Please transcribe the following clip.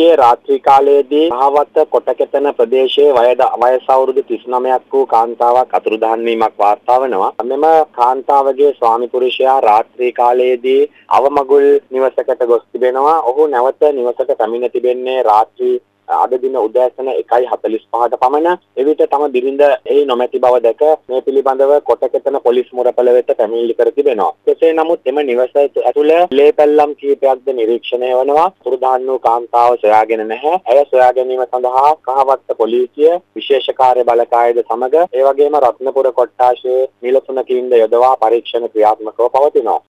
ඊයේ රාත්‍රී කාලයේදී මහවත්ත කොටකෙතන ප්‍රදේශයේ වයස අවුරුදු 39ක් වූ කාන්තාවක් අතුරුදහන් වීමක් වාර්තා වෙනවා. මෙම කාන්තාවගේ ස්වාමි පුරුෂයා රාත්‍රී කාලයේදී අවමගුල් නිවසකට ගොස් තිබෙනවා. ඔහු නැවත නිවසට පැමිණ තිබෙන්නේ රාත්‍රී අද දින උදෑසන 1:45ට පමණ එවිට තම බිරිඳ එහි නොමැති බව දැක මේ පිළිබඳව කොටකෙතන පොලිස් මුරපල වෙත පැමිණිලි කර තිබෙනවා. කෙසේ නමුත් එම නිවස ඇතුළ ලේ පැල්ලම් කීපයක්ද නිරීක්ෂණය වනවා. පුරුදාන් වූ කාන්තාව සොයාගෙන නැහැ. ඇය සොයා ගැනීම සඳහා කහවත්ත පොලිසිය විශේෂ කාර්ය බලකායද සමග ඒ වගේම රත්නපුර කොට්ටාශයේ නිලතුණකින්ද යොදවා පරීක්ෂණ ක්‍රියාත්මකව පවතිනවා.